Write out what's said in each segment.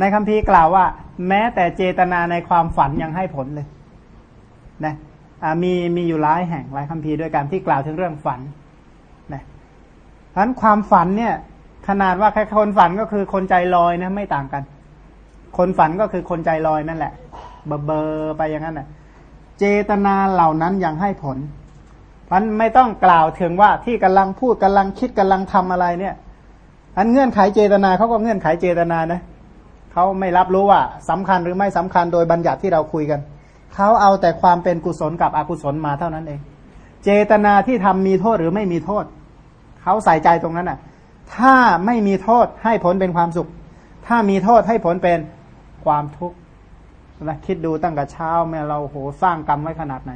ในคำพีกล่าวว่า แม้แต่เจตนาในความฝันยังให้ผลเลยนะมีมีอยู่หลายแห่งหลายคำพีด้วยกันที่กล่าวถึงเรื่องฝันนะเพราะฉะนั้นความฝันเนี่ย ขนาดว่าแค่คนฝันก็คือคนใจลอยนะไม่ต่างกัน คนฝันก็คือคนใจลอยนั่นแหละเบอเบอไปอย่างนั้นนะเจตนาเหล่านั้นยังให้ผลมันไม่ต้องกล่าวถึงว่าที่กำลังพูดกำลังคิดกำลังทำอะไรเนี่ย อันเงื่อนไขเจตนาเขาก็เงื่อนไขเจตนานะ เขาไม่รับรู้ว่าสำคัญหรือไม่สำคัญโดยบัญญัติที่เราคุยกัน เขาเอาแต่ความเป็นกุศลกับอกุศลมาเท่านั้นเอง เจตนาที่ทำมีโทษหรือไม่มีโทษ เขาใส่ใจตรงนั้นอะ ถ้าไม่มีโทษให้ผลเป็นความสุข ถ้ามีโทษให้ผลเป็นความทุกข์นะคิดดูตั้งแต่เช้าแม่เราโหสร้างกรรมไว้ขนาดไหน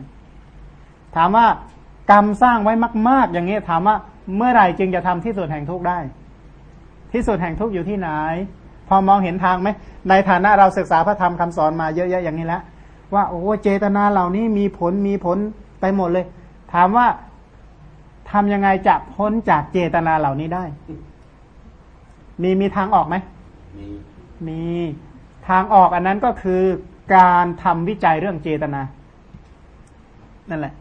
ถามว่ากรรมสร้างไว้มาก ๆ อย่างนี้ถามว่าเมื่อไหร่จึงจะทำที่สุดแห่งทุกข์ได้ ที่สุดแห่งทุกข์อยู่ที่ไหน พอมองเห็นทางไหมในฐานะเราศึกษาพระธรรมคำสอนมาเยอะๆอย่างนี้แล้วว่าโอ้เจตนาเหล่านี้มีผลมีผลไปหมดเลย ถามว่าทำยังไงจะพ้นจากเจตนาเหล่านี้ได้ มีมีทางออกไหมมีมีทางออกอันนั้นก็คือการทำวิจัยเรื่องเจตนา นั่นแหละ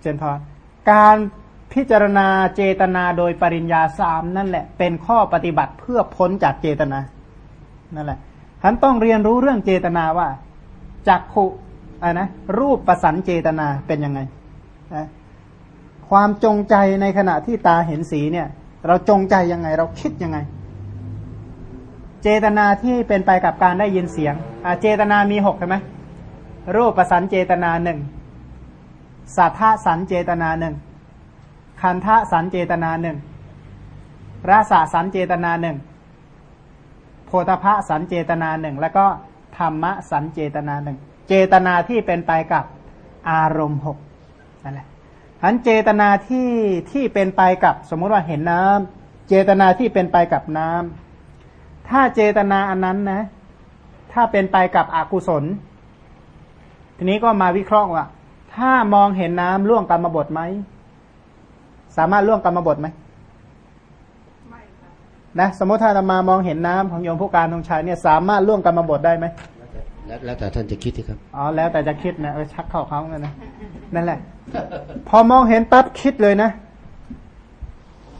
เจนพอการ พิจารณาเจตนาโดยปริญญาสามนั่นแหละ เป็นข้อปฏิบัติเพื่อพ้นจากเจตนานั่นแหละท่านต้องเรียนรู้เรื่องเจตนาว่าจักขุอะนะรูปประสันเจตนาเป็นยังไงนะความจงใจในขณะที่ตาเห็นสีเนี่ย เราจงใจยังไง เราคิดยังไง เจตนาที่เป็นไปกับการได้ยินเสียงเจตนามีหกใช่ไหมรูปประสันเจตนาหนึ่งสัทธาสันเจตนาหนึ่ง คันทะสันเจตนาหนึ่งรสาสันเจตนาหนึ่งโพธพะสันเจตนาหนึ่งแล้วก็ธรรมะสันเจตนาหนึ่งเจตนาที่เป็นไปกับอารมณ์หกนั่นแหละอันเจตนาที่ที่เป็นไปกับสมมติว่าเห็นน้ำเจตนาที่เป็นไปกับน้ำถ้าเจตนาอันนั้นนะ ถ้าเป็นไปกับอกุศล ทีนี้ก็มาวิเคราะห์ว่า ถ้ามองเห็นน้ำล่วงกรรมบทไหม สามารถล่วงกรรมบทไหมไม่นะสมมติถ้าเรามามองเห็นน้ำของโยมผู้การทงชัยเนี่ยสามารถล่วงกรรมบทได้ไหมแล้วแต่ท่านจะคิดที่ครับอ๋อแล้วแต่จะคิดนะเออชักเข้าเขาเงินนะนั่นแหละ พอมองเห็นปั๊บคิดเลยนะ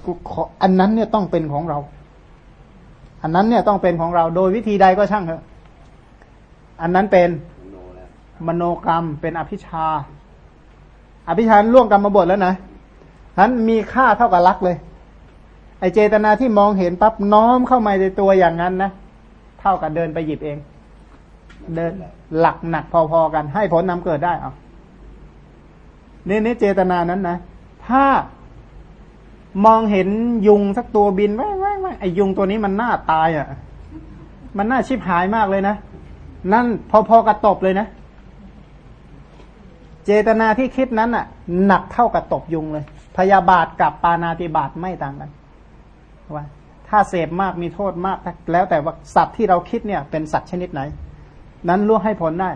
กูขออันนั้นเนี่ยต้องเป็นของเรา อันนั้นเนี่ยต้องเป็นของเราโดยวิธีใดก็ช่างเถอะ อันนั้นเป็นมโนกรรมเป็นอภิชา อภิชาล่วงกรรมมาบทแล้วนะ นั้นมีค่าเท่ากับรักเลย ไอเจตนาที่มองเห็นปั๊บน้อมเข้ามาในตัวอย่างนั้นนะ เท่ากับเดินไปหยิบเอง เดินหลักหนักพอๆกัน ให้ผลนำเกิดได้เอาเนี่นี่เจตนานั้นนะ ถ้ามองเห็นยุงสักตัวบินไว้ไว้ไว้ไอยุงตัวนี้มันน่าตายอะ่ะ มันน่าชิบหายมากเลยนะ นั่นพอๆกับตบเลยนะ เจตนาที่คิดนั้นอะ หนักเท่ากับตบยุงเลย พยาบาทกับปานาติบาตไม่ต่างกันว่าถ้าเสพมากมีโทษมาก แล้วแต่ว่าสัตว์ที่เราคิดเนี่ยเป็นสัตว์ชนิดไหน นั้นล่วงให้ผลได้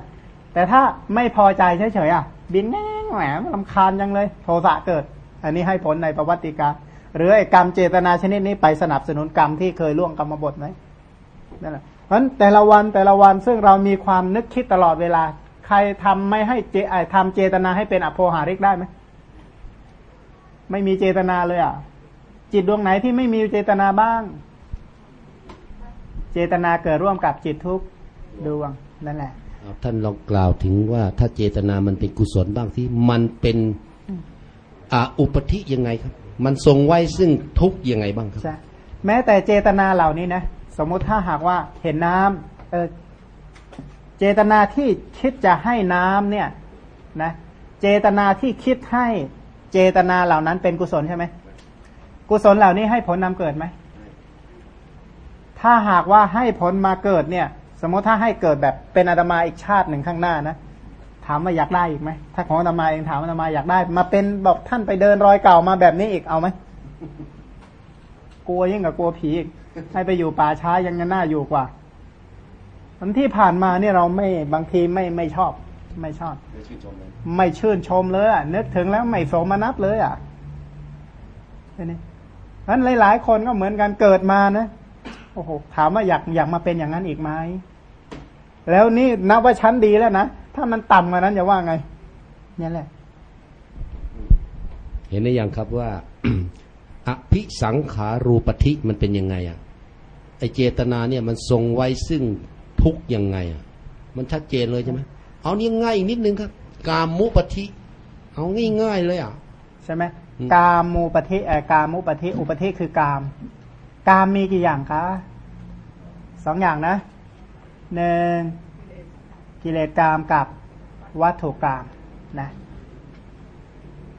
แต่ถ้าไม่พอใจเฉยๆอะ บินแง่แหมลำคาญยังเลย โทสะเกิด อันนี้ให้ผลในประวัติกาหรือไอ้กรรมเจตนาชนิดนี้ไปสนับสนุนกรรมที่เคยล่วงกรรมบทไหมนั่นแหละเพราะแต่ละวันแต่ละวันซึ่งเรามีความนึกคิดตลอดเวลา ใครทำไม่ให้เจทำเจตนาให้เป็นอโภหาริกได้ไหม ไม่มีเจตนาเลยอะ จิตดวงไหนที่ไม่มีเจตนาบ้าง เจตนาเกิดร่วมกับจิตทุกดวงนั่นแหละท่านลองกล่าวถึงว่าถ้าเจตนามันเป็นกุศลบ้างที่มันเป็นอ่าอุปธิยังไงครับ มันทรงไว้ซึ่งทุกยังไงบ้างครับแม้แต่เจตนาเหล่านี้นะสมมุติถ้าหากว่าเห็นน้ำเออเจตนาที่คิดจะให้น้ำเนี่ยนะ เจตนาที่คิดให้ เจตนาเหล่านั้นเป็นกุศลใช่ไหมกุศลเหล่านี้ให้ผลนำเกิดไหม ถ้าหากว่าให้ผลมาเกิดเนี่ย สมมติถ้าให้เกิดแบบเป็นอาตมาอีกชาติหนึ่งข้างหน้านะถามว่าอยากได้อีกไหม ถ้าของอาตมาเองถามอาตมาอยากได้ มาเป็นบอกท่านไปเดินรอยเก่ามาแบบนี้อีกเอาไหมกลัวยิ่งกับกลัวผีอีกให้ไปอยู่ป่าช้ายังน่าอยู่กว่าทันที่ผ่านมาเนี่ยเราไม่บางทีไม่ไม่ชอบ ไม่ชอบ ไม่ชื่นชมเลยอะนึกถึงแล้วไม่สมนับเลยอะนี่นั้นหลายๆ คนก็เหมือนกันเกิดมานะโอ้โหถามว่าอยากอยากมาเป็นอย่างนั้นอีกไหมแล้วนี่นับว่าชั้นดีแล้วนะถ้ามันต่ำกว่านั้นจะว่าไงนี่แหละ เห็นได้ยังครับว่าอภิสังขารูปธิมันเป็นยังไงอะไอเจตนาเนี่ยมันทรงไว้ซึ่งทุกข์ยังไงอะมันชัดเจนเลยใช่ไหม เอานี่ง่ายอีกนิดนึงครับ กามุปธิ เอาง่ายๆเลยอะ ใช่ไหมอืมกามมูปฏิเอ่อกามุปฏิอุปฏิคือกาม กามมีกี่อย่างคะสองอย่างนะหนึ่งกิเลสกามกับวัตถุกามนะ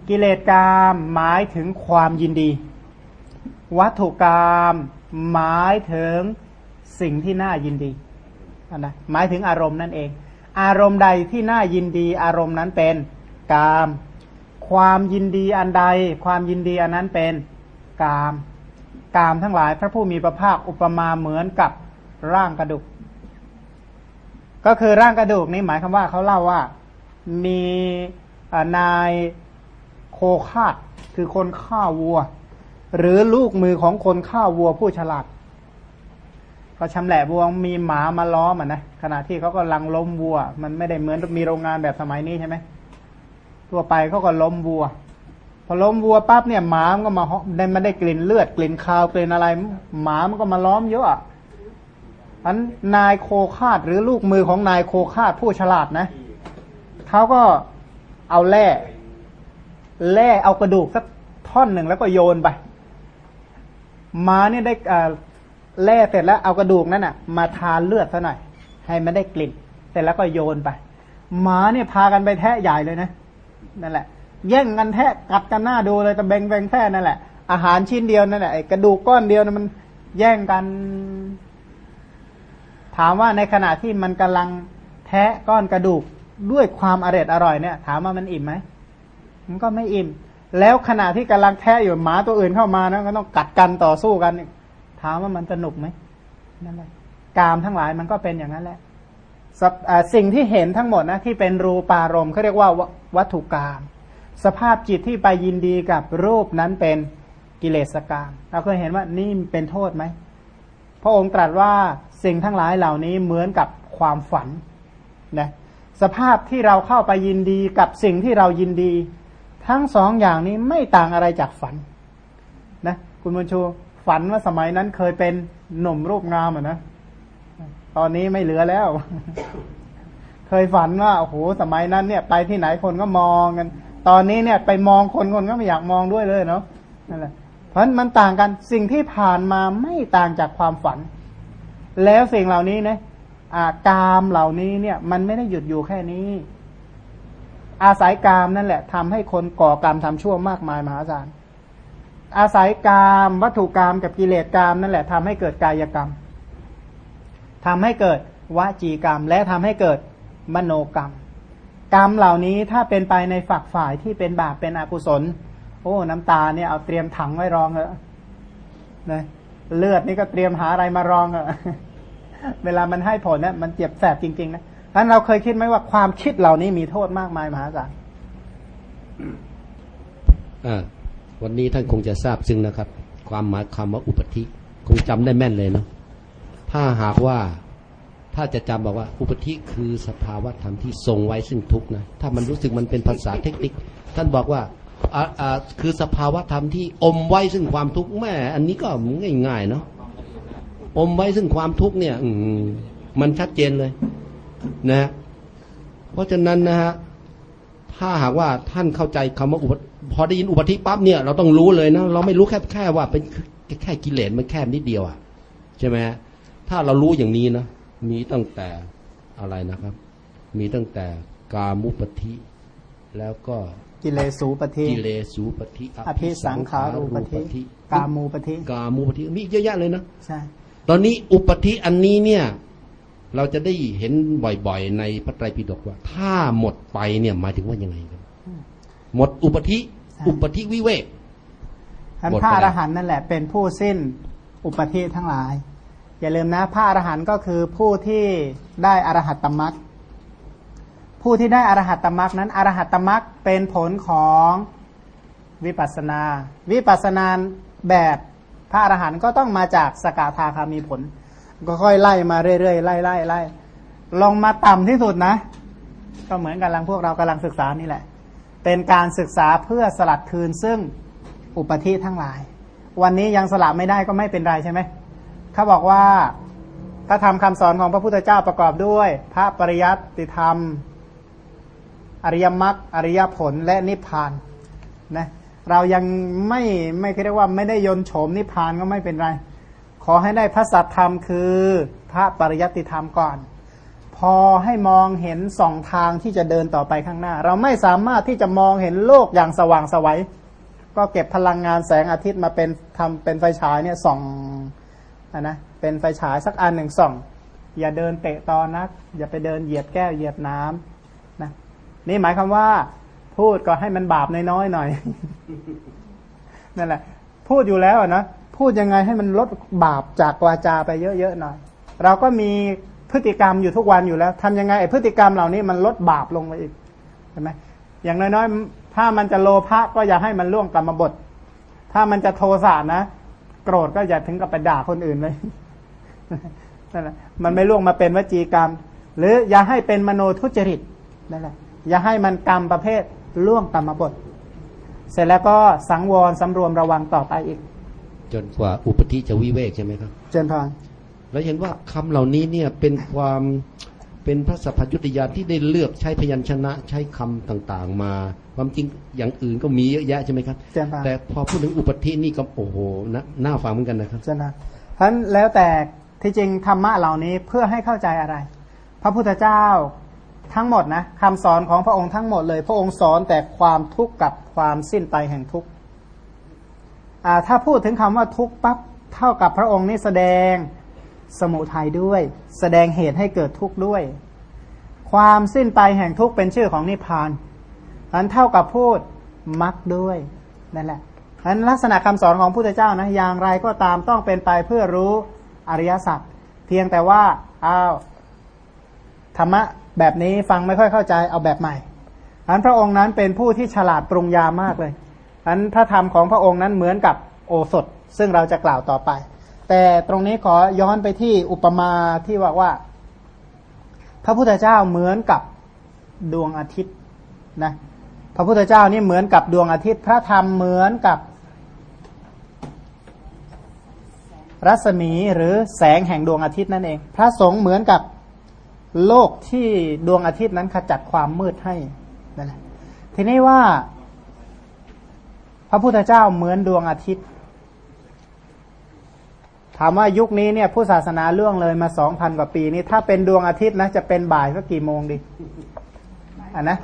กิเลสกามหมายถึงความยินดี วัตถุกามหมายถึงสิ่งที่น่ายินดีอันนะหมายถึงอารมณ์นั่นเอง อารมณ์ใดที่น่ายินดีอารมณ์นั้นเป็นกาม ความยินดีอันใด ความยินดีอันนั้นเป็นกาม กามทั้งหลายพระผู้มีพระภาคอุปมาเหมือนกับร่างกระดูก ก็คือร่างกระดูกนี้หมายคำว่าเขาเล่าว่ามีนายโคคาดคือคนฆ่าวัว หรือลูกมือของคนฆ่าวัวผู้ฉลาด ก็ชำแหละวัวมีหมามาล้อมอะนะขณะที่เขาก็ลังล้มวัว มันไม่ได้เหมือนมีโรงงานแบบสมัยนี้ใช่ไหมทั่วไปเขาก็ล้มวัว พอล้มวัวปั๊บเนี่ยหมามันก็มาได้มันได้กลิ่นเลือดกลิ่นคาวกลิ่นอะไร หมามันก็มาล้อมเยอะอันนายโคคาดหรือลูกมือของนายโคคาดผู้ฉลาดนะเขาก็เอาแร่แร่เอากระดูกสักท่อนหนึ่งแล้วก็โยนไปหมาเนี่ยได้อ่า แร่เสร็จแล้วเอากระดูกนั้นอะ มาทานเลือดซะหน่อย ให้มันได้กลิ่น เสร็จแล้วก็โยนไป หมาเนี่ยพากันไปแทะใหญ่เลยนะนั่นแหละ แย่งกันแทะกัดกันหน้าดูเลยแต่แบ่งแบ่งแทะนั่นแหละอาหารชิ้นเดียวนั่นแหละไอ้กระดูกก้อนเดียวนะมันแย่งกัน ถามว่าในขณะที่มันกำลังแทะก้อนกระดูกด้วยความอร่อยอร่อยเนี่ย ถามว่ามันอิ่มไหมมันก็ไม่อิ่ม แล้วขณะที่กำลังแทะอยู่หมาตัวอื่นเข้ามานะก็ต้องกัดกันต่อสู้กัน ถามว่ามันสนุกไหมนั่นแหละกามทั้งหลายมันก็เป็นอย่างนั้นแหละส,สิ่งที่เห็นทั้งหมดนะที่เป็นรูปารมณ์เขาเรียกว่าววัตถุกรรมสภาพจิตที่ไปยินดีกับรูปนั้นเป็นกิเลสกรรมเราเคยเห็นว่านี่เป็นโทษไหมพระองค์ตรัสว่าสิ่งทั้งหลายเหล่านี้เหมือนกับความฝันนะสภาพที่เราเข้าไปยินดีกับสิ่งที่เรายินดี ทั้งสองอย่างนี้ไม่ต่างอะไรจากฝันนะคุณบุญชู ฝันว่าสมัยนั้นเคยเป็นหนุ่มรูปงามอะนะตอนนี้ไม่เหลือแล้ว เคยฝันว่าโอ้โหสมัยนั้นเนี่ย ไปที่ไหนคนก็มองกัน ตอนนี้เนี่ย ไปมองคนคนก็ไม่อยากมองด้วยเลยเนาะนั่นแหละเพราะมันต่างกันสิ่งที่ผ่านมาไม่ต่างจากความฝัน แล้วสิ่งเหล่านี้นะอากามเหล่านี้เนี่ย มันไม่ได้หยุดอยู่แค่นี้ อาศัยกามนั่นแหละทำให้คนก่อกรรมทำชั่วมากมายมหาศาล อาศัยกามวัตถุกรรมกับกิเลสกรรมนั่นแหละทำให้เกิดกายกรรมทำให้เกิดวจีกรรม และทำให้เกิดมโนกรรม กรรมเหล่านี้ถ้าเป็นไปในฝักฝ่ายที่เป็นบาปเป็นอกุศล โอ้น้ำตาเนี่ยเอาเตรียมถังไว้รองเถอะนะเลือดนี่ก็เตรียมหาอะไรมารองเถอะเวลามันให้ผลเนี่ยมันเจ็บแสบจริงๆนะงั้นเราเคยคิดไหมว่าความคิดเหล่านี้มีโทษมากมายมหาศาลอ่า วันนี้ท่านคงจะทราบซึ่งนะครับ ความหมายคำว่าอุปธิคงจำได้แม่นเลยเนาะถ้าหากว่าถ้าจะจำบอกว่าอุปธิคือสภาวะธรรมที่ทรงไว้ซึ่งทุกข์นะถ้ามันรู้สึกมันเป็นภาษาเทคนิค ท่านบอกว่าอ่าอ่าคือสภาวะธรรมที่อมไว้ซึ่งความทุกข์แม่อันนี้ก็ง่ายๆเนาะอมไว้ซึ่งความทุกข์เนี่ย อืมมันชัดเจนเลย นะเพราะฉะนั้นนะฮะถ้าหากว่าท่านเข้าใจคำว่าอุป พอได้ยินอุปธิปั๊บเนี่ย เราต้องรู้เลยนะเราไม่รู้แค่แค่ว่าเป็นแค่กิเลสมันแค่นิดเดียวอะใช่ไหมฮะถ้าเรารู้อย่างนี้นะมีตั้งแต่อะไรนะครับ มีตั้งแต่กามุปธิแล้วก็กิเลสูปฏิกิเลสูปธิอภิสังขารูปฏิกามูปฏิกามุปธิมีเยอะแยะเลยนะใช่ตอนนี้อุปธิอันนี้เนี่ย เราจะได้เห็นบ่อยๆ ในพระไตรปิฎกว่า ถ้าหมดไปเนี่ยหมายถึงว่ายังไงครับหมดอุปธิ อุปธิวิเวกท่านหมดพระไปอแล้วรหันต์นั่นแหละ เป็นผู้สิ้นอุปธิทั้งหลาย อย่าลืมนะพระอรหันต์ก็คือผู้ที่ได้อรหัตตมรักผู้ที่ได้อรหัตตมรักนั้นอรหัตตมรักเป็นผลของวิปัสสนา วิปัสสนาแบบพระอรหันต์ก็ต้องมาจากสกทาคามีผล ก็ค่อยไล่มาเรื่อยๆไล่ไล่ไล่ลงมาต่ำที่สุดนะ ก็เหมือนกันลังพวกเรากำลังศึกษานี่แหละ เป็นการศึกษาเพื่อสลัดคืนซึ่งอุปธิทั้งหลาย วันนี้ยังสละไม่ได้ก็ไม่เป็นไรใช่ไหมเขาบอกว่าถ้าทำคำสอนของพระพุทธเจ้าประกอบด้วย พระปริยัติธรรม อริยมรรคอริยผลและนิพพานนะเรายังไม่ไม่เรียกว่าไม่ได้ยนโฉมนิพพานก็ไม่เป็นไร ขอให้ได้พระสัทธรรมคือพระปริยัติธรรมก่อน พอให้มองเห็นสองทางที่จะเดินต่อไปข้างหน้า เราไม่สามารถที่จะมองเห็นโลกอย่างสว่างสวัยก็เก็บพลังงานแสงอาทิตย์มาเป็นทำเป็นไฟฉายเนี่ยส่องอะนะเป็นไฟฉายสักอันหนึ่งส่อง อย่าเดินเตะตอนนัก อย่าไปเดินเหยียบแก้วเหยียบน้ำนะนี่หมายความว่าพูดก็ให้มันบาปน้อยๆหน่อยนั่นแหละ พูดอยู่แล้วนะพูดยังไงให้มันลดบาปจากวาจาไปเยอะๆหน่อย เราก็มี พฤติกรรมอยู่ทุกวันอยู่แล้วทำยังไงไอ้พฤติกรรมเหล่านี้มันลดบาปลงไปอีกเห็นไหมอย่างน้อยๆ ถ้ามันจะโลภะก็อย่าให้มันล่วงกรรมบทถ้ามันจะโทสะนะ โกรธก็อย่าถึงกับไปด่าคนอื่นเลยนั่นแหละมันไม่ล่วงมาเป็นวจีกรรม หรืออย่าให้เป็นมโนทุจริตนั่นแหละอย่าให้มันกรรมประเภทล่วงกรรมบทเสร็จแล้วก็สังวรสำรวมระวังต่อไปอีก จนกว่าอุปธิจะวิเวกใช่ไหมครับ เจนพาน แล้วเห็นว่าคำเหล่านี้เนี่ยเป็นความเป็นพระสัพพยุตยานที่ได้เลือกใช้พยัญชนะใช้คำต่างๆ มา ความจริงอย่างอื่นก็มีเยอะแยะใช่ไหมครับ แต่พอพูดถึงอุปธินี่ก็โอ้โหน่าฟังเหมือนกันนะครับเจนนะเพราะนั้นแล้วแต่ที่จริงธรรมะเหล่านี้เพื่อให้เข้าใจอะไร พระพุทธเจ้าทั้งหมดนะคำสอนของพระองค์ทั้งหมดเลย พระองค์สอนแต่ความทุกข์กับความสิ้นไปแห่งทุกข์ถ้าพูดถึงคำว่าทุกข์ปั๊บเท่ากับพระองค์นี้แสดง สมุทัยด้วย แสดงเหตุให้เกิดทุกข์ด้วย ความสิ้นไปแห่งทุกข์เป็นชื่อของนิพพานอันเท่ากับพูดมักด้วยนั่นแหละอันลักษณะคำสอนของพระพุทธเจ้านะอย่างไรก็ตามต้องเป็นไปเพื่อรู้อริยสัจเพียงแต่ว่าอ้าวธรรมะแบบนี้ฟังไม่ค่อยเข้าใจเอาแบบใหม่อันพระองค์นั้นเป็นผู้ที่ฉลาดปรุงยามากเลยอันพระธรรมของพระองค์นั้นเหมือนกับโอสถ ซึ่งเราจะกล่าวต่อไป แต่ตรงนี้ขอย้อนไปที่อุปมาที่ว่าว่า พระพุทธเจ้าเหมือนกับดวงอาทิตย์นะพระพุทธเจ้านี่เหมือนกับดวงอาทิตย์ พระธรรมเหมือนกับ รัศมีหรือแสงแห่งดวงอาทิตย์นั่นเอง พระสงฆ์เหมือนกับโลกที่ดวงอาทิตย์นั้นขจัดความมืดให้นั่นแหละทีนี้ว่า พระพุทธเจ้าเหมือนดวงอาทิตย์ ถามว่ายุคนี้เนี่ยผู้ศาสนาล่วงเลยมาสองพันกว่าปีนี้ ถ้าเป็นดวงอาทิตย์นะจะเป็นบ่ายก็กี่โมงดีอะนะ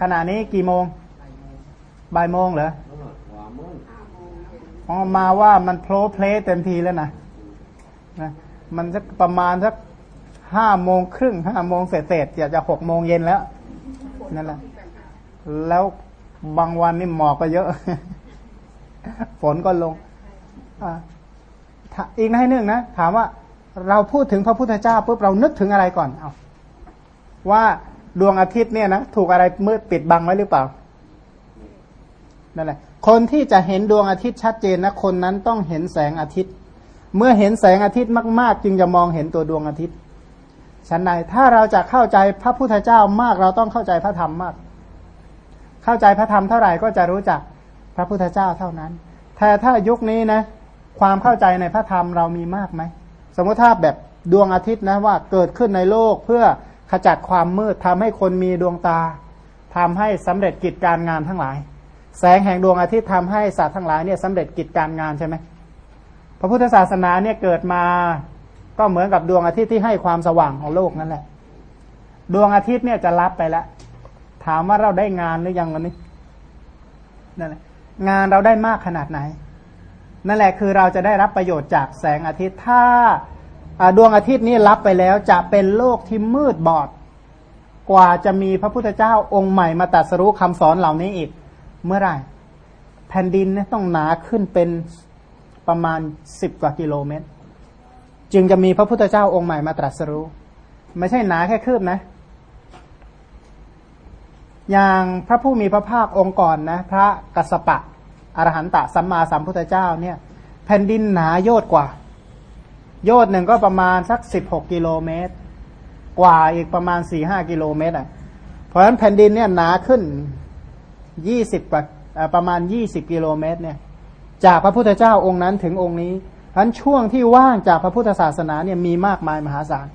ขณะนี้กี่โมงบ่ายโมงเหรออ๋อมาว่ามันโพลเพลเต็มทีแล้วนะนะมันสักประมาณสักห้าโมงครึ่งห้าโมงเสร็จเสร็จอยากจะหกโมงเย็นแล้วนั่นแหละแล้วบางวันนี่หมอกก็เยอะ ฝนก็ลงอี อีกในหนึ่งนะ ถามว่าเราพูดถึงพระพุทธเจ้าปุ๊บเรานึกถึงอะไรก่อนเอาว่าดวงอาทิตย์เนี่ยนะถูกอะไรมืดปิดบังไว้หรือเปล่านั่นแหละคนที่จะเห็นดวงอาทิตย์ชัดเจนนะคนนั้นต้องเห็นแสงอาทิตย์ เมื่อเห็นแสงอาทิตย์มาก ๆ จึงจะมองเห็นตัวดวงอาทิตย์ฉันใดถ้าเราจะเข้าใจพระพุทธเจ้ามาก เราต้องเข้าใจพระธรรมมาก เข้าใจพระธรรมเท่าไหร่ก็จะรู้จักพระพุทธเจ้าเท่านั้น แต่ถ้ายุคนี้นะ ความเข้าใจในพระธรรมเรามีมากไหม สมมติถ้าแบบดวงอาทิตย์นะว่าเกิดขึ้นในโลกเพื่อขจัดความมืดทำให้คนมีดวงตาทำให้สำเร็จกิจการงานทั้งหลาย แสงแห่งดวงอาทิตย์ทำให้สัตว์ทั้งหลายเนี่ยสำเร็จกิจการงานใช่ไหมพระพุทธศาสนาเนี่ยเกิดมาก็เหมือนกับดวงอาทิตย์ที่ให้ความสว่างของโลกนั่นแหละ ดวงอาทิตย์เนี่ยจะรับไปแล้ว ถามว่าเราได้งานหรือยังวันนี้นั่นแหละงานเราได้มากขนาดไหน นั่นแหละคือเราจะได้รับประโยชน์จากแสงอาทิตย์ถ้าดวงอาทิตย์นี้รับไปแล้วจะเป็นโลกที่มืดบอด กว่าจะมีพระพุทธเจ้าองค์ใหม่มาตัดสรู้คำสอนเหล่านี้อีก เมื่อไหร่ แผ่นดินต้องหนาขึ้นเป็นประมาณสิบกว่ากิโลเมตร จึงจะมีพระพุทธเจ้าองค์ใหม่มาตรัสรู้ ไม่ใช่หนาแค่คืบนะ อย่างพระผู้มีพระภาคองค์ก่อนนะ พระกัสสปะ อรหันตะสัมมาสัมพุทธเจ้าเนี่ยแผ่นดินหนาโยดกว่า โยดหนึ่งก็ประมาณสักสิบหกกิโลเมตร กว่าอีกประมาณสี่ห้ากิโลเมตรอะเพราะฉะนั้นแผ่นดินเนี่ยหนาขึ้นยี่สิบกว่าประมาณยี่สิบกิโลเมตรเนี่ยจากพระพุทธเจ้าองค์นั้นถึงองค์นี้เพราะฉะนั้นช่วงที่ว่างจากพระพุทธศาสนาเนี่ยมีมากมายมหาศาล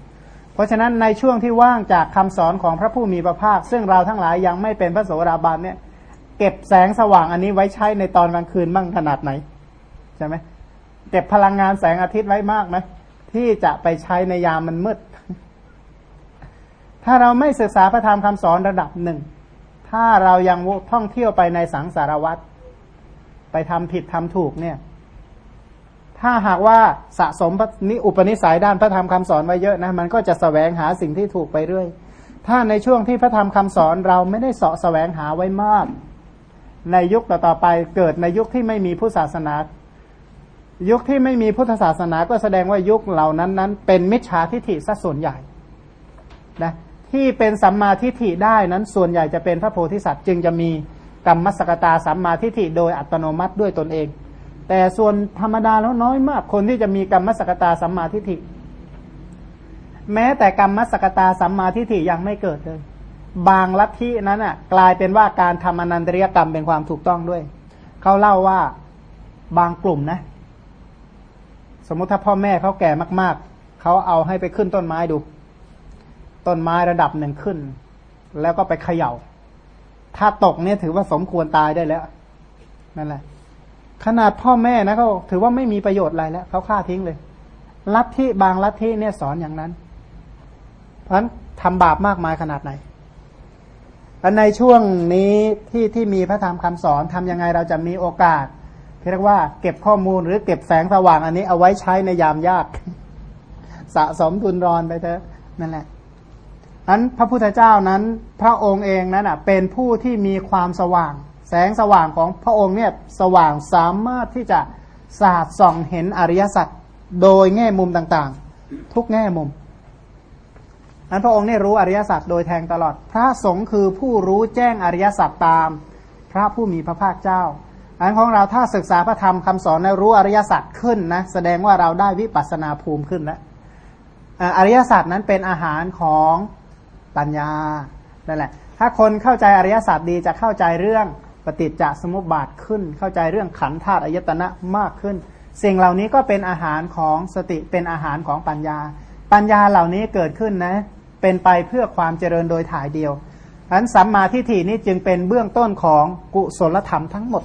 เพราะฉะนั้นในช่วงที่ว่างจากคำสอนของพระผู้มีพระภาค ซึ่งเราทั้งหลายยังไม่เป็นพระโสดาบันเนี่ย เก็บแสงสว่างอันนี้ไว้ใช้ในตอนกลางคืนบ้างขนาดไหนใช่ไหมเก็บพลังงานแสงอาทิตย์ไว้มากไหมที่จะไปใช้ในยามมันมืด ถ้าเราไม่ศึกษาพระธรรมคำสอนระดับหนึ่ง ถ้าเรายังท่องเที่ยวไปในสังสารวัตรไปทำผิดทำถูกเนี่ย ถ้าหากว่าสะสมนิอุปนิสัยด้านพระธรรมคำสอนไว้เยอะนะ มันก็จะสแสวงหาสิ่งที่ถูกไปเรื่อย ถ้าในช่วงที่พระธรรมคำสอนเราไม่ได้เสาะแสวงหาไว้มาก ในยุคต่อๆไปเกิดในยุคที่ไม่มีผู้ศาสนา ยุคที่ไม่มีพุทธศาสนาก็แสดงว่ายุคเหล่านั้นนั้น เป็นมิจฉาทิฐิซะส่วนใหญ่นะที่เป็นสัมมาทิฏฐิได้นั้นส่วนใหญ่จะเป็นพระโพธิสัตว์จึงจะมีกรรมสกตาสัมมาทิฏฐิโดยอัตโนมัติด้วยตนเอง แต่ส่วนธรรมดาแล้วน้อยมากคนที่จะมีกรรมสกตาสัมมาทิฏฐิ แม้แต่กรรมมสกตาสัมมาทิฏฐิยังไม่เกิดเลย บางลัทธินั้นอะ กลายเป็นว่าการทำอนันตริยกรรมเป็นความถูกต้องด้วย เขาเล่าว่าบางกลุ่มนะ สมมติถ้าพ่อแม่เขาแก่มาก ๆ เขาเอาให้ไปขึ้นต้นไม้ดู ต้นไม้ระดับหนึ่งขึ้น แล้วก็ไปเขยา่า ถ้าตกเนี่ยถือว่าสมควรตายได้แล้วนั่นแหละ ขนาดพ่อแม่นะเขาถือว่าไม่มีประโยชน์อะไรแล้วเขาฆ่าทิ้งเลย ลัทธิบางลัทธิเนี่ยสอนอย่างนั้น เพราะฉะนั้นทำบาปมากมายขนาดไหน ในช่วงนี้ที่ที่มีพระธรรมคำสอนทำยังไงเราจะมีโอกาสเรียกว่าเก็บข้อมูลหรือเก็บแสงสว่างอันนี้เอาไว้ใช้ในยามยาก สะสมทุนรอนไปเถอะนั่นแหละนั้นพระพุทธเจ้านั้นพระองค์เองนั้นอะเป็นผู้ที่มีความสว่าง แสงสว่างของพระองค์เนี่ยสว่างสามารถที่จะสาดส่องเห็นอริยสัจโดยแง่มุมต่างๆ ทุกแง่มุม นั้นพระองค์เนี่ยรู้อริยสัจโดยแทงตลอด พระสงฆ์คือผู้รู้แจ้งอริยสัจตาม พระผู้มีพระภาคเจ้า อันของเราถ้าศึกษาพระธรรมคำสอนแล้วรู้อริยสัจขึ้นนะแสดงว่าเราได้วิปัสนาภูมิขึ้นแล้วอริยสัจนั้นเป็นอาหารของปัญญานั่นแหละ ถ้าคนเข้าใจอริยสัจดีจะเข้าใจเรื่องปฏิจจสมุปบาทขึ้น เข้าใจเรื่องขันธาตุอายตนะมากขึ้น สิ่งเหล่านี้ก็เป็นอาหารของสติเป็นอาหารของปัญญา ปัญญาเหล่านี้เกิดขึ้นนะ เป็นไปเพื่อความเจริญโดยถ่ายเดียวอันสัมมาทิฏฐินี้จึงเป็นเบื้องต้นของกุศลธรรมทั้งหมด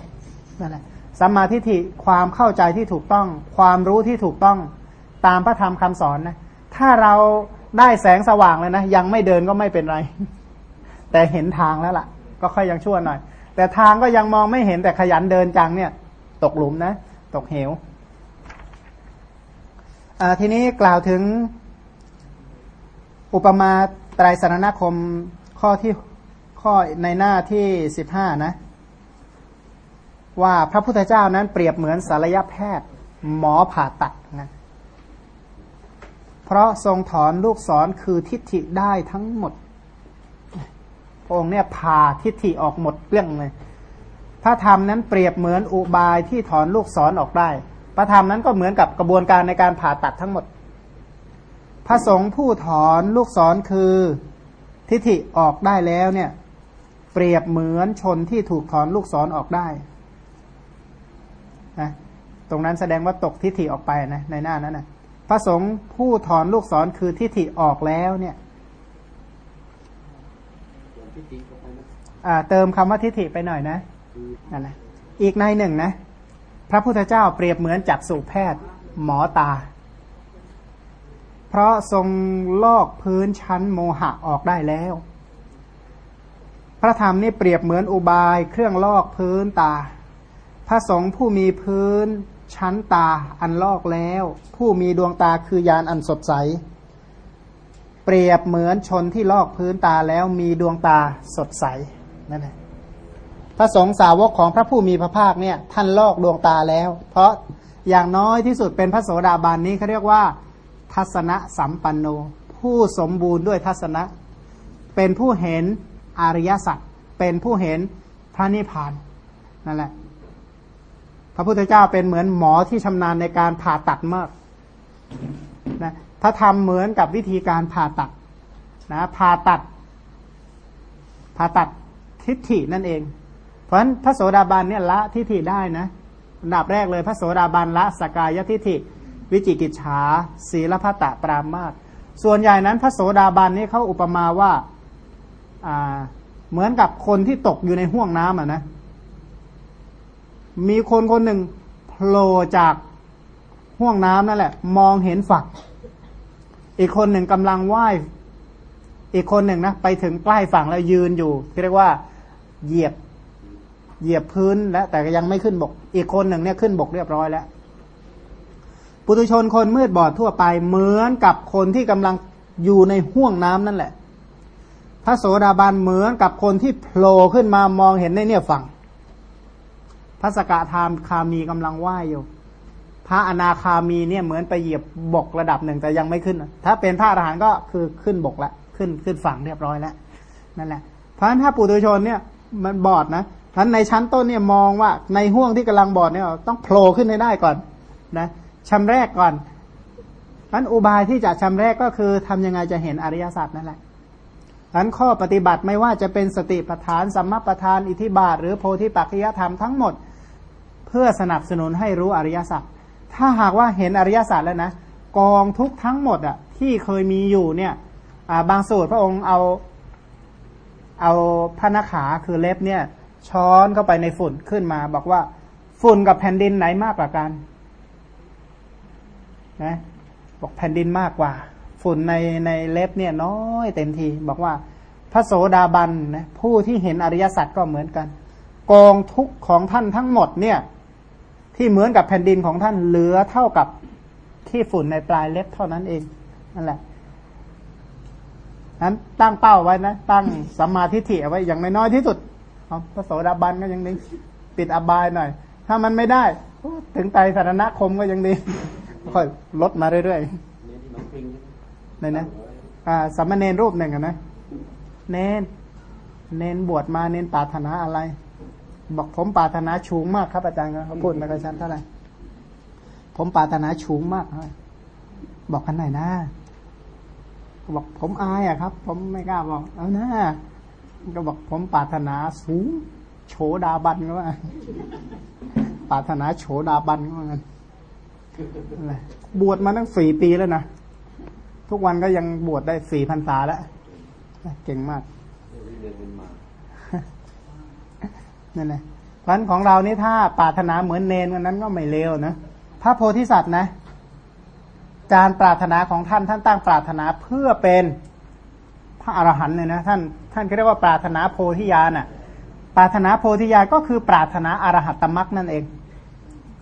นั่นแหละสัมมาทิฏฐิความเข้าใจที่ถูกต้อง ความรู้ที่ถูกต้องตามพระธรรมคำสอนนะถ้าเราได้แสงสว่างเลยนะ ยังไม่เดินก็ไม่เป็นไร แต่เห็นทางแล้วล่ะ ก็ค่อยยังชั่วหน่อย แต่ทางก็ยังมองไม่เห็นแต่ขยันเดินจังเนี่ย ตกหลุมนะ ตกเหวทีนี้กล่าวถึง อุปมาไตรสารณคมข้อที่ข้อในหน้าที่สิบห้านะ ว่าพระพุทธเจ้านั้นเปรียบเหมือนศัลยแพทย์ หมอผ่าตัดนะเพราะทรงถอนลูกศรคือทิฏฐิได้ทั้งหมด องค์เนี่ยผ่าทิฏฐิออกหมดเรื่องเลยพระธรรมนั้นเปรียบเหมือนอุบายที่ถอนลูกศรออกได้ พระธรรมนั้นก็เหมือนกับกระบวนการในการผ่าตัดทั้งหมด พระสงฆ์ผู้ถอนลูกศรคือทิฏฐิออกได้แล้วเนี่ย เปรียบเหมือนชนที่ถูกถอนลูกศรออกได้นะตรงนั้นแสดงว่าตกทิฏฐิออกไปนะในหน้านั้นนะพระสงฆ์ผู้ถอนลูกศรคือทิฏฐิออกแล้วเนี่ยเติมคำว่าทิฏฐิไปหน่อยนะนั่นแหละอีกในหนึ่งนะ พระพุทธเจ้าเปรียบเหมือนจักษุแพทย์ หมอตา เพราะทรงลอกพื้นชั้นโมหะออกได้แล้ว พระธรรมนี่เปรียบเหมือนอุบายเครื่องลอกพื้นตา พระสงฆ์ผู้มีพื้นชั้นตาอันลอกแล้ว ผู้มีดวงตาคือยานอันสดใส เปรียบเหมือนชนที่ลอกพื้นตาแล้วมีดวงตาสดใสนั่นแหละพระสงฆ์สาวกของพระผู้มีพระภาคเนี่ยท่านลอกดวงตาแล้ว เพราะอย่างน้อยที่สุดเป็นพระโสดาบันนี้เขาเรียกว่า ทัศนะสัมปันโน ผู้สมบูรณ์ด้วยทัศนะ เป็นผู้เห็นอริยสัจเป็นผู้เห็นพระนิพพานนั่นแหละ พระพุทธเจ้าเป็นเหมือนหมอที่ชำนาญในการผ่าตัดมากนะถ้าทำเหมือนกับวิธีการผ่าตัดนะผ่าตัดผ่าตัดทิฏฐินั่นเอง เพราะฉะนั้นพระโสดาบันเนี่ยละทิฏฐิได้นะอันดับแรกเลย พระโสดาบันละสกายทิฏฐิ วิจิกิจฉาศีลพัตตปรามาตส่วนใหญ่นั้นพระโสดาบันนี่เขาอุปมาว่าเหมือนกับคนที่ตกอยู่ในห่วงน้ำอะนะ มีคนคนหนึ่งโผล่จากห่วงน้ำนั่นแหละ มองเห็นฝั่งอีกคนหนึ่งกำลังว่ายอีกคนหนึ่งนะไปถึงใกล้ฝั่งแล้วยืนอยู่เรียกว่าเหยียบเหยียบพื้นแล้วแต่ยังไม่ขึ้นบก อีกคนหนึ่งเนี่ยขึ้นบกเรียบร้อยแล้ว ปุถุชนคนมืดบอดทั่วไปเหมือนกับคนที่กำลังอยู่ในห่วงน้ำนั่นแหละ พระโสดาบันเหมือนกับคนที่โผล่ขึ้นมามองเห็นในเนี่ยฝั่ง พระสกทามคามีกำลังว่ายอยู่ พระอนาคามีเนี่ยเหมือนไปเหยียบบกระดับหนึ่งแต่ยังไม่ขึ้น ถ้าเป็นพระอรหันต์ก็คือขึ้นบกแล้วขึ้นขึ้นฝั่งเรียบร้อยแล้วนั่นแหละ เพราะฉะนั้นถ้าปุถุชนเนี่ยมันบอดนะท่านในชั้นต้นเนี่ยมองว่าในห่วงที่กำลังบอดเนี่ยต้องโผล่ขึ้นให้ได้ก่อนนะ ชำแรกก่อนนั้นอุบายที่จะชำแรกก็คือทำยังไงจะเห็นอริยสัจนั่นแหละอันข้อปฏิบัติไม่ว่าจะเป็นสติปัฏฐานสัมมาปัฏฐานอิทิบาท หรือโพธิปัจจยธรรมทั้งหมด เพื่อสนับสนุนให้รู้อริยสัจถ้าหากว่าเห็นอริยสัจแล้วนะกองทุกทั้งหมดอะที่เคยมีอยู่เนี่ยบางสูตรพระองค์เอาเอาพระนขาคือเล็บเนี่ยช้อนเข้าไปในฝุ่นขึ้นมา บอกว่าฝุ่นกับแผ่นดินไหนมากกว่ากัน นะบอกแผ่นดินมากกว่า ฝุ่นในในเล็บเนี่ยน้อยเต็มที บอกว่าพระโสดาบันนะผู้ที่เห็นอริยสัจก็เหมือนกัน กองทุกของท่านทั้งหมดเนี่ย ที่เหมือนกับแผ่นดินของท่านเหลือเท่ากับที่ฝุ่นในปลายเล็บเท่านั้นเองนั่นแหละนั้นตั้งเป้าไว้นะ ตั้งสัมมาทิฏฐิเอาไว้อย่างน้อยที่สุดพระโสดาบันก็ยังดีปิดอบายหน่อย ถ้ามันไม่ได้ ถึงไตสารณคมก็ยังดี ค่อยลดมาเรื่อยๆเนี่ยนะอ่าสัมมาเนนรูปหนึ่งนะเนนเนนบวชมาเนนปาถนาอะไร บอกผมปาถนาชูงมากครับอาจารย์เขาพูดมากับฉันเท่าไหร่ผมปาถนาชูงมากบอกกันหน่อยนะบอกผมอายอะครับ ผมไม่กล้าบอก เอานะก็บอกผมปาถนาสูงโฉดาบันก็ว่าปาถนาโฉดาบันก็ว่างั้น บวชมาตั้งสี่ปีแล้วนะ ทุกวันก็ยังบวชได้สี่พันษาแล้ว เก่งมากนั่นแหละพันของเรานี่ถ้าปาถนาเหมือนเนนวันนั้นก็ไม่เลวนะพระโพธิสัตว์นะ การปรารถนาของท่านท่านตั้งปรารถนาเพื่อเป็นพระอรหันต์เลยนะท่านท่านเรียกว่าปรารถนาโพธิญาณอะ ปรารถนาโพธิญาณก็คือปรารถนาอรหัตตมรักนั่นเอง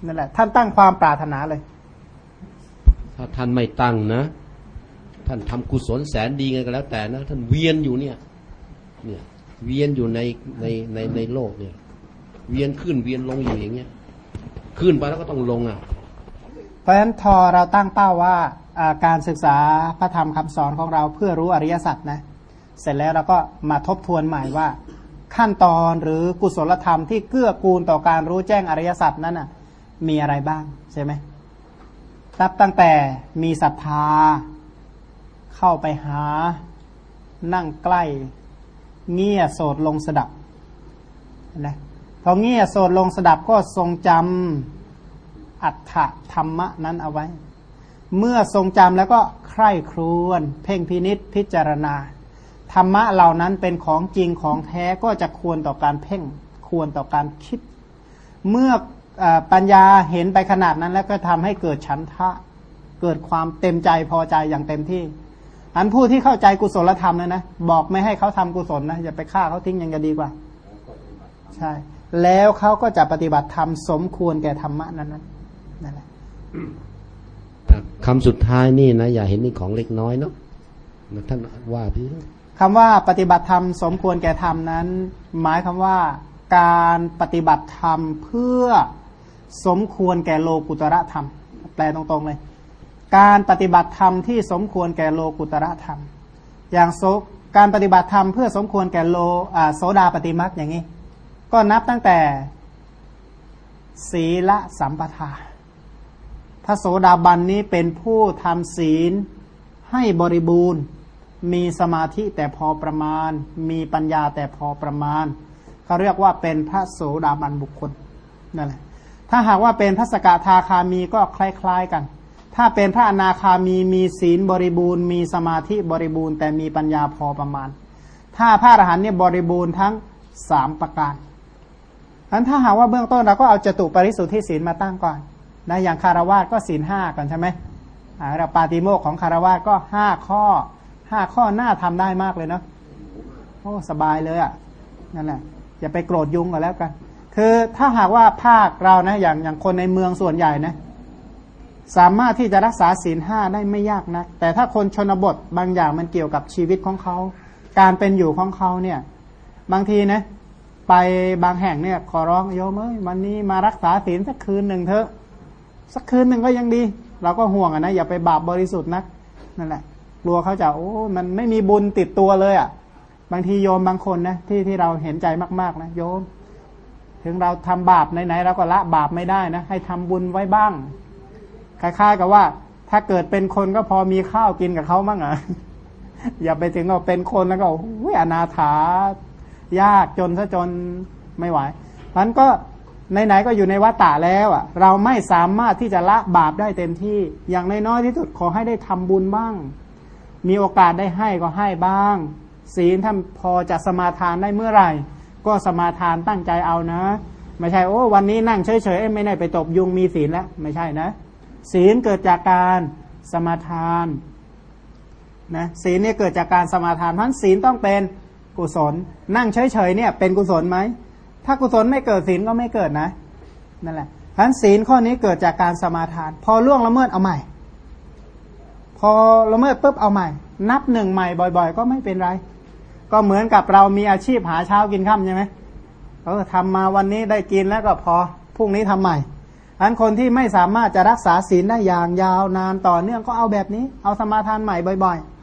นั่นแหละ ท่านตั้งความปรารถนาเลย ถ้าท่านไม่ตั้งนะ ท่านทำกุศลแสนดีไงก็แล้ว แต่นะ ท่านเวียนอยู่เนี่ย เนี่ย เวียนอยู่ในในในในโลกเนี่ย เวียนขึ้นเวียนลงอยู่อย่างเงี้ย ขึ้นไปแล้วก็ต้องลงอะ เพราะฉะนั้นทอเราตั้งเป้าว่าการศึกษาพระธรรมคำสอนของเราเพื่อรู้อริยสัจนะ เสร็จแล้วเราก็มาทบทวนใหม่ว่าขั้นตอนหรือกุศลธรรมที่เกื้อกูลต่อการรู้แจ้งอริยสัจนั้นน่ะ มีอะไรบ้างใช่ไหมรับตั้งแต่มีศรัทธา เข้าไปหา นั่งใกล้ เงี่ยโสดลงสดับนะพอเงี่ยโสดลงสดับก็ทรงจำอัฏฐธรรมะนั้นเอาไว้ เมื่อทรงจำแล้วก็ใคร่ครวญเพ่งพินิษพิจารณา ธรรมะเหล่านั้นเป็นของจริงของแท้ก็จะควรต่อการเพ่งควรต่อการคิด เมื่อ ปัญญาเห็นไปขนาดนั้นแล้วก็ทำให้เกิดฉันทะ เกิดความเต็มใจพอใจอย่างเต็มที่ อันผู้ที่เข้าใจกุศลธรรมนะนะบอกไม่ให้เขาทำกุศลนะอย่าไปฆ่าเขาทิ้งยังจะดีกว่า ใช่ แล้วเขาก็จะปฏิบัติธรรมสมควรแก่ธรรมะนั้นนั้นนั่นแหละคำสุดท้ายนี่นะ อย่าเห็นนี่ของเล็กน้อยเนาะท่านว่าพี่คำว่าปฏิบัติธรรมสมควรแก่ธรรมนั้น หมายคำว่าการปฏิบัติธรรมเพื่อ สมควรแก่โลกุตระธรรม แปลตรงๆเลย การปฏิบัติธรรมที่สมควรแก่โลกุตระธรรม อย่างโซการปฏิบัติธรรมเพื่อสมควรแก่โลโสดาปฏิมักอย่างนี้ ก็นับตั้งแต่ ศีลสัมปทาพระโสดาบันนี้เป็นผู้ทำศีลให้บริบูรณ์ มีสมาธิแต่พอประมาณ มีปัญญาแต่พอประมาณเขาเรียกว่าเป็นพระโสดาบันบุคคลนั่นแหละ ถ้าหากว่าเป็นพระสกทาคามีก็คล้าย ๆกัน ถ้าเป็นพระอนาคามีมีศีลบริบูรณ์ มีสมาธิบริบูรณ์ แต่มีปัญญาพอประมาณ ถ้าพระอรหันต์เนี่ยบริบูรณ์ทั้งสามประการอันถ้าหากว่าเบื้องต้นเราก็เอาจตุปริสุทธิศีลมาตั้งก่อนนะอย่างคารวาสก็ศีลห้าก่อนใช่ไหมเราปาติโมกของคารวาสก็ห้าข้อห้าข้อหน้าทำได้มากเลยเนาะโอ้สบายเลยอะ่ะนั่นแหละอย่าไปโกรธยุงก็แล้วกัน คือถ้าหากว่าภาคเรานะอย่างอย่างคนในเมืองส่วนใหญ่นะสามารถที่จะรักษาศีลห้าได้ไม่ยากนะแต่ถ้าคนชนบทบางอย่างมันเกี่ยวกับชีวิตของเขา การเป็นอยู่ของเขาเนี่ย บางทีนะไปบางแห่งเนี่ยขอร้องโยมเอ้ยวันนี้มารักษาศีลสักคืนหนึ่งเถอะ สักคืนหนึ่งก็ยังดี เราก็ห่วงอะนะอย่าไปบาปบริสุทธิ์นักนั่นแหละกลัวเขาจะโอ้มันไม่มีบุญติดตัวเลยอะ บางทีโยมบางคนนะที่ที่เราเห็นใจมากๆนะโยม ถึงเราทำบาปไหนๆเราก็ละบาปไม่ได้นะ ให้ทำบุญไว้บ้างคล้ายๆกับว่า ถ้าเกิดเป็นคนก็พอมีข้าวกินกับเขามั่งอะอย่าไปถึงเราเป็นคนแล้วก็โอ้ยอนาถายากจนซะจนไม่ไหวมันก็ไหนๆก็อยู่ในวัฏฏะแล้วอะ เราไม่สามารถที่จะละบาปได้เต็มที่ อย่างน้อยๆที่สุดขอให้ได้ทำบุญบ้าง มีโอกาสได้ให้ก็ให้บ้าง ศีลท่านพอจะสมาทานได้เมื่อไหร่ ก็สมาทานตั้งใจเอานะ ไม่ใช่โอ้วันนี้นั่งเฉยๆไม่ได้ไปตบยุงมีศีลแล้วไม่ใช่นะ ศีลเกิดจากการสมาทานนะศีลเนี่ยเกิดจากการสมาทานเพราะศีลต้องเป็นกุศล นั่งเฉยๆเนี่ย เป็นกุศลไหมถ้ากุศลไม่เกิดศีลก็ไม่เกิดนะนั่นแหละพันศีลข้อนี้เกิดจากการสมาทาน พอล่วงละเมิดเอาใหม่ พอละเมิดปุ๊บเอาใหม่ นับหนึ่งใหม่บ่อย ๆ ก็ไม่เป็นไร ก็เหมือนกับเรามีอาชีพหาเช้ากินค่ำใช่ไหมเออทำมาวันนี้ได้กินแล้วก็พอพรุ่งนี้ทำใหม่อันคนที่ไม่สามารถจะรักษาศีลได้อย่างยาวนานต่อเนื่องก็เอาแบบนี้ เอาสมาทานใหม่บ่อย ๆ